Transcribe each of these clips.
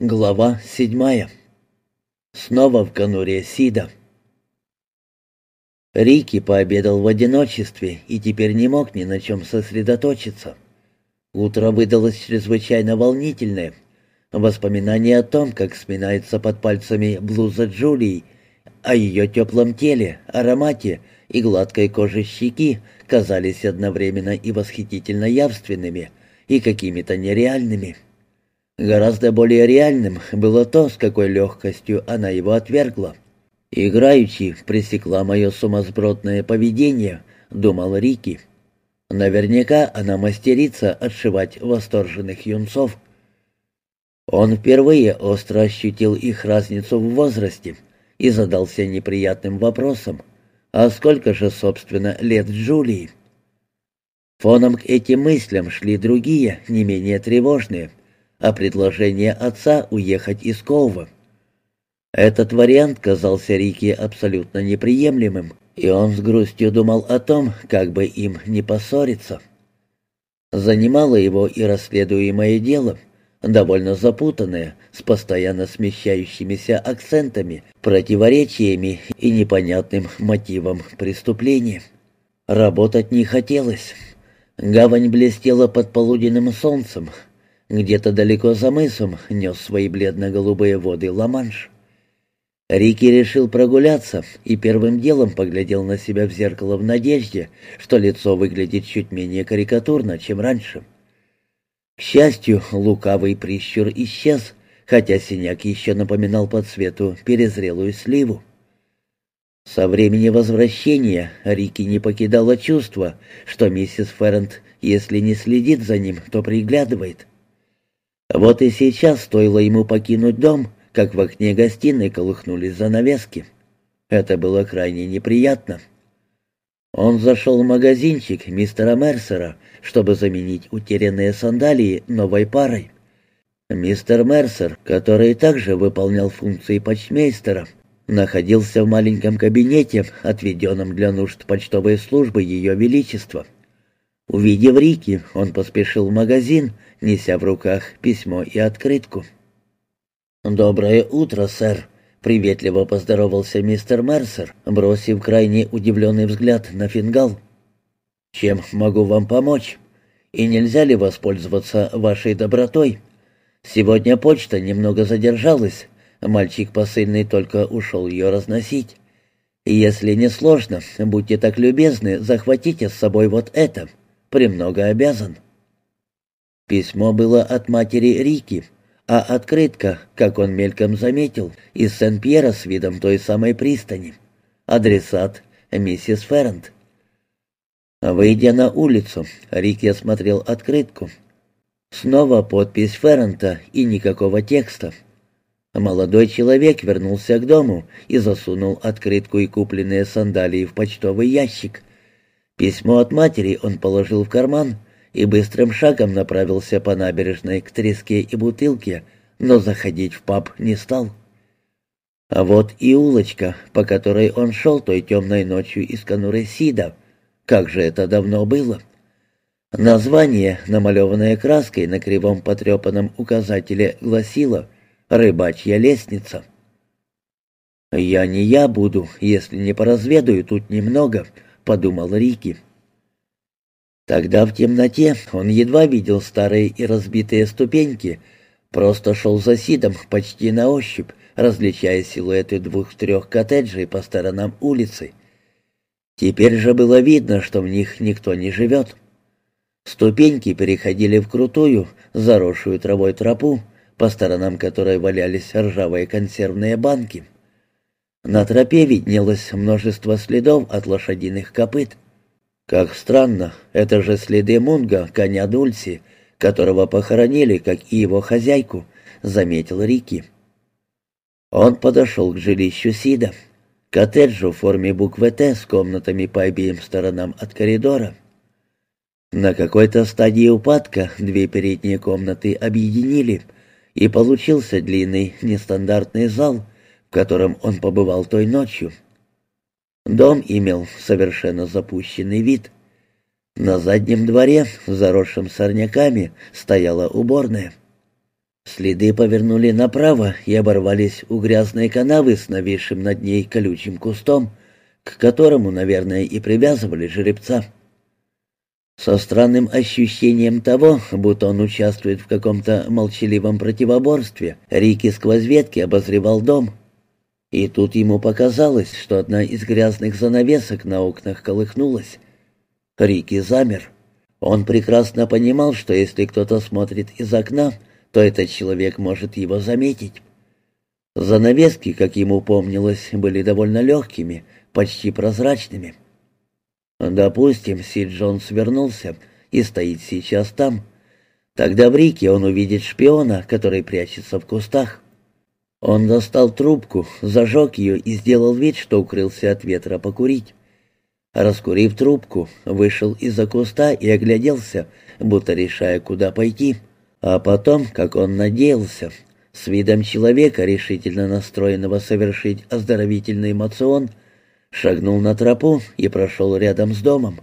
Глава седьмая. Снова в конуре Сида. Рики пообедал в одиночестве и теперь не мог ни на чем сосредоточиться. Утро выдалось чрезвычайно волнительное. Воспоминания о том, как сминается под пальцами блуза Джулии, о ее теплом теле, аромате и гладкой коже щеки казались одновременно и восхитительно явственными, и какими-то нереальными. — Гораздо более реальным было то, с какой легкостью она его отвергла. «Играючи пресекла мое сумасбродное поведение», — думал Рики. «Наверняка она мастерица отшивать восторженных юнцов». Он впервые остро ощутил их разницу в возрасте и задался неприятным вопросом, а сколько же, собственно, лет Джулии? Фоном к этим мыслям шли другие, не менее тревожные — а предложение отца уехать из Кова. Этот вариант казался Рике абсолютно неприемлемым, и он с грустью думал о том, как бы им не поссориться. Занимало его и расследуемое дело, довольно запутанное, с постоянно смещающимися акцентами, противоречиями и непонятным мотивом преступления. Работать не хотелось. Гавань блестела под полуденным солнцем, где-то далеко за мысом нес свои бледно-голубые воды Ла-Манш. Рики решил прогуляться и первым делом поглядел на себя в зеркало в надежде, что лицо выглядит чуть менее карикатурно, чем раньше. К счастью, лукавый прищур исчез, хотя синяк еще напоминал по цвету перезрелую сливу. Со времени возвращения Рики не покидало чувство, что миссис Феррент, если не следит за ним, то приглядывает. Вот и сейчас стоило ему покинуть дом, как в окне гостиной колыхнулись занавески. Это было крайне неприятно. Он зашел в магазинчик мистера Мерсера, чтобы заменить утерянные сандалии новой парой. Мистер Мерсер, который также выполнял функции почтмейстера, находился в маленьком кабинете, отведенном для нужд почтовой службы Ее Величества. Увидев Рики, он поспешил в магазин, неся в руках письмо и открытку. «Доброе утро, сэр», — приветливо поздоровался мистер Мерсер, бросив крайне удивленный взгляд на фингал. «Чем могу вам помочь? И нельзя ли воспользоваться вашей добротой? Сегодня почта немного задержалась, мальчик посыльный только ушел ее разносить. Если не сложно, будьте так любезны, захватите с собой вот это» премного обязан». Письмо было от матери Рики, а открытка, как он мельком заметил, из Сен-Пьера с видом той самой пристани. Адресат — миссис Феррент. Выйдя на улицу, Рики осмотрел открытку. Снова подпись Феррента и никакого текста. Молодой человек вернулся к дому и засунул открытку и купленные сандалии в почтовый ящик, Письмо от матери он положил в карман и быстрым шагом направился по набережной к треске и бутылке, но заходить в паб не стал. А вот и улочка, по которой он шел той темной ночью из конуры Сида. Как же это давно было! Название, намалеванное краской на кривом потрепанном указателе, гласило «Рыбачья лестница». «Я не я буду, если не поразведаю тут немного», подумал Рики. Тогда в темноте он едва видел старые и разбитые ступеньки, просто шел за Сидом почти на ощупь, различая силуэты двух-трех коттеджей по сторонам улицы. Теперь же было видно, что в них никто не живет. Ступеньки переходили в крутую, заросшую травой тропу, по сторонам которой валялись ржавые консервные банки. На тропе виднелось множество следов от лошадиных копыт. Как странно, это же следы Мунга, коня Дульси, которого похоронили, как и его хозяйку, заметил Рики. Он подошел к жилищу Сида, коттеджу в форме буквы «Т» с комнатами по обеим сторонам от коридора. На какой-то стадии упадка две передние комнаты объединили, и получился длинный нестандартный зал — в котором он побывал той ночью. Дом имел совершенно запущенный вид. На заднем дворе, заросшем сорняками, стояла уборная. Следы повернули направо и оборвались у грязной канавы с нависшим над ней колючим кустом, к которому, наверное, и привязывали жеребца. Со странным ощущением того, будто он участвует в каком-то молчаливом противоборстве, Рики сквозь ветки обозревал дом. И тут ему показалось, что одна из грязных занавесок на окнах колыхнулась. Рики замер. Он прекрасно понимал, что если кто-то смотрит из окна, то этот человек может его заметить. Занавески, как ему помнилось, были довольно легкими, почти прозрачными. Допустим, Сид Джонс вернулся и стоит сейчас там. Тогда в Рике он увидит шпиона, который прячется в кустах. Он достал трубку, зажег ее и сделал вид, что укрылся от ветра покурить. Раскурив трубку, вышел из-за куста и огляделся, будто решая, куда пойти. А потом, как он надеялся, с видом человека, решительно настроенного совершить оздоровительный эмоцион, шагнул на тропу и прошел рядом с домом.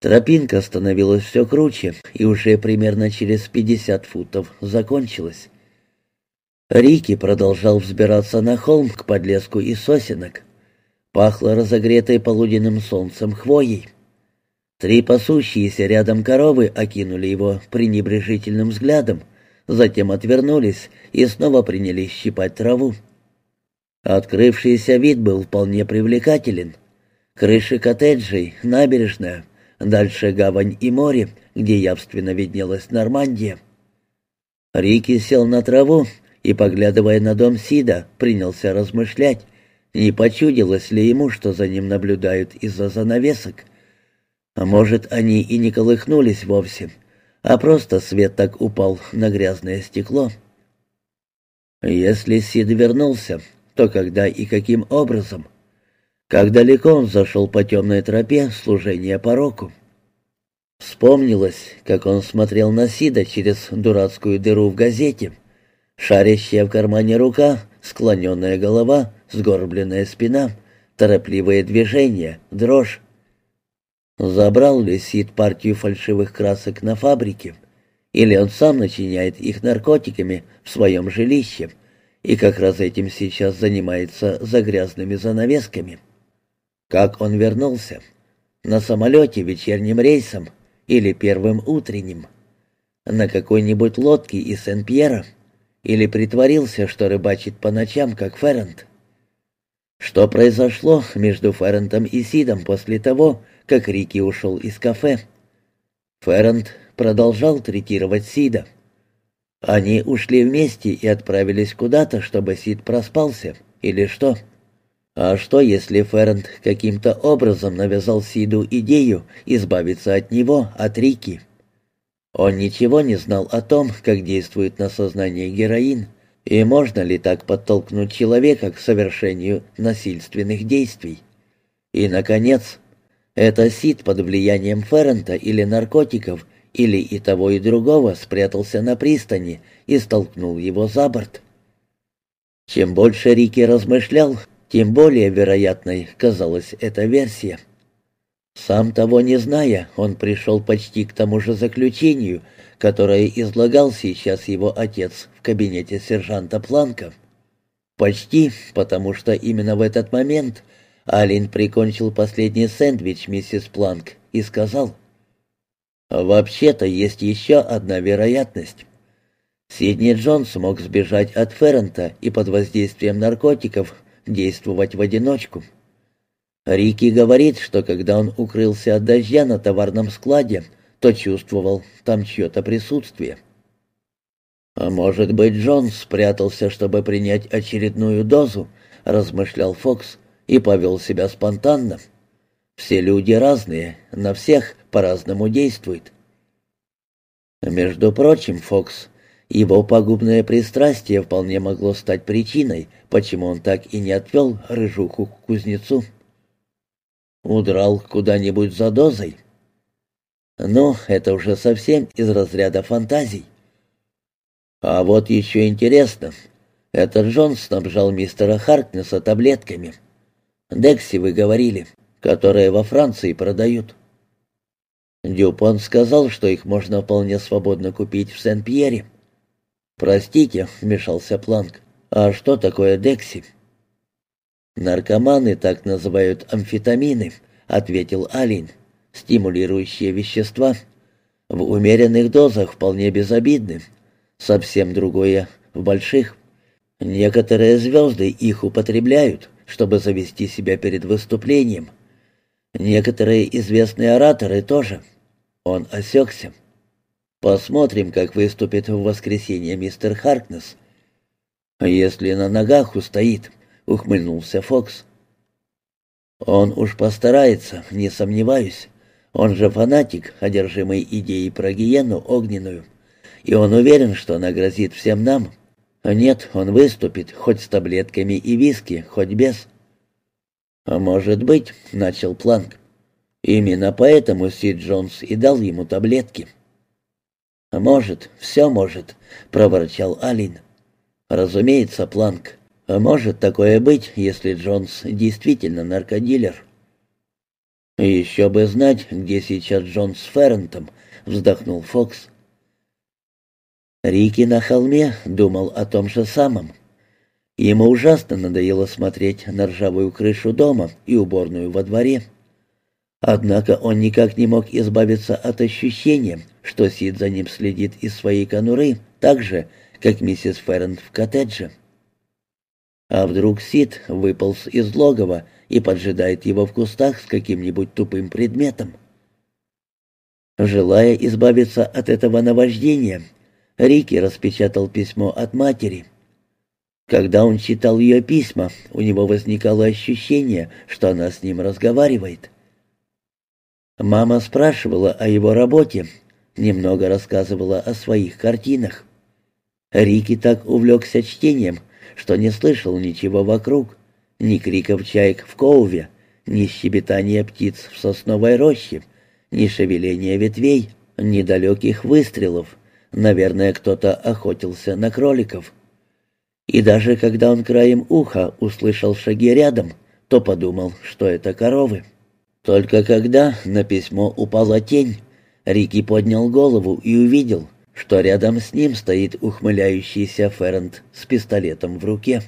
Тропинка становилась все круче и уже примерно через пятьдесят футов закончилась. Рики продолжал взбираться на холм к подлеску из сосенок. Пахло разогретой полуденным солнцем хвоей. Три пасущиеся рядом коровы окинули его пренебрежительным взглядом, затем отвернулись и снова принялись щипать траву. Открывшийся вид был вполне привлекателен. Крыши коттеджей, набережная, дальше гавань и море, где явственно виднелась Нормандия. Рики сел на траву и, поглядывая на дом Сида, принялся размышлять, не почудилось ли ему, что за ним наблюдают из-за занавесок. А может, они и не колыхнулись вовсе, а просто свет так упал на грязное стекло. Если Сид вернулся, то когда и каким образом? Как далеко он зашел по темной тропе служения пороку? Вспомнилось, как он смотрел на Сида через дурацкую дыру в газете. Шарящая в кармане рука, склоненная голова, сгорбленная спина, торопливые движения, дрожь. Забрал ли Сид партию фальшивых красок на фабрике? Или он сам начиняет их наркотиками в своем жилище и как раз этим сейчас занимается за грязными занавесками? Как он вернулся? На самолете вечерним рейсом или первым утренним? На какой-нибудь лодке из Сен-Пьера? Или притворился, что рыбачит по ночам, как Феррент? Что произошло между Феррентом и Сидом после того, как Рики ушел из кафе. Феррент продолжал третировать Сида. Они ушли вместе и отправились куда-то, чтобы Сид проспался, или что? А что, если Феррент каким-то образом навязал Сиду идею избавиться от него, от Рики? Он ничего не знал о том, как действует на сознание героин, и можно ли так подтолкнуть человека к совершению насильственных действий. И, наконец, это Сид под влиянием Феррента или наркотиков, или и того, и другого спрятался на пристани и столкнул его за борт. Чем больше Рики размышлял, тем более вероятной казалась эта версия. Сам того не зная, он пришел почти к тому же заключению, которое излагал сейчас его отец в кабинете сержанта Планка. Почти, потому что именно в этот момент Алин прикончил последний сэндвич миссис Планк и сказал, «Вообще-то есть еще одна вероятность. Сидни Джонс мог сбежать от Феррента и под воздействием наркотиков действовать в одиночку. Рики говорит, что когда он укрылся от дождя на товарном складе, то чувствовал там чье-то присутствие. «А может быть, Джонс спрятался, чтобы принять очередную дозу», — размышлял Фокс и повел себя спонтанно. Все люди разные, на всех по-разному действует. Между прочим, Фокс, его пагубное пристрастие вполне могло стать причиной, почему он так и не отвел рыжуху к кузнецу. Удрал куда-нибудь за дозой. Но это уже совсем из разряда фантазий. А вот еще интересно. Этот Джон снабжал мистера Харкнесса таблетками. Декси, вы говорили, которые во Франции продают. Дюпон сказал, что их можно вполне свободно купить в Сен-Пьере. «Простите», — вмешался Планк, — «а что такое Декси?» «Наркоманы так называют амфетамины», — ответил Алин. «Стимулирующие вещества. В умеренных дозах вполне безобидны. Совсем другое в больших. Некоторые звезды их употребляют, чтобы завести себя перед выступлением. Некоторые известные ораторы тоже». Он осекся. «Посмотрим, как выступит в воскресенье мистер Харкнес». «Если на ногах устоит», — ухмыльнулся Фокс. «Он уж постарается, не сомневаюсь. Он же фанатик, одержимый идеей про гиену огненную. И он уверен, что она грозит всем нам. Нет, он выступит, хоть с таблетками и виски, хоть без». «А может быть», — начал Планк. «Именно поэтому Сид Джонс и дал ему таблетки». «Может, все может», — проворчал Алин. «Разумеется, Планк. А может такое быть, если Джонс действительно наркодилер?» «Еще бы знать, где сейчас Джонс с Феррентом», — вздохнул Фокс. Рики на холме думал о том же самом. Ему ужасно надоело смотреть на ржавую крышу дома и уборную во дворе. Однако он никак не мог избавиться от ощущения, что Сид за ним следит из своей конуры, так же, как миссис Феррент в коттедже. А вдруг Сид выполз из логова и поджидает его в кустах с каким-нибудь тупым предметом? Желая избавиться от этого наваждения, Рики распечатал письмо от матери. Когда он читал ее письма, у него возникало ощущение, что она с ним разговаривает. Мама спрашивала о его работе, немного рассказывала о своих картинах. Рики так увлекся чтением, что не слышал ничего вокруг, ни криков чаек в Коуве, ни щебетания птиц в сосновой роще, ни шевеления ветвей, ни далеких выстрелов. Наверное, кто-то охотился на кроликов. И даже когда он краем уха услышал шаги рядом, то подумал, что это коровы. Только когда на письмо упала тень, Рики поднял голову и увидел, что рядом с ним стоит ухмыляющийся Феррент с пистолетом в руке.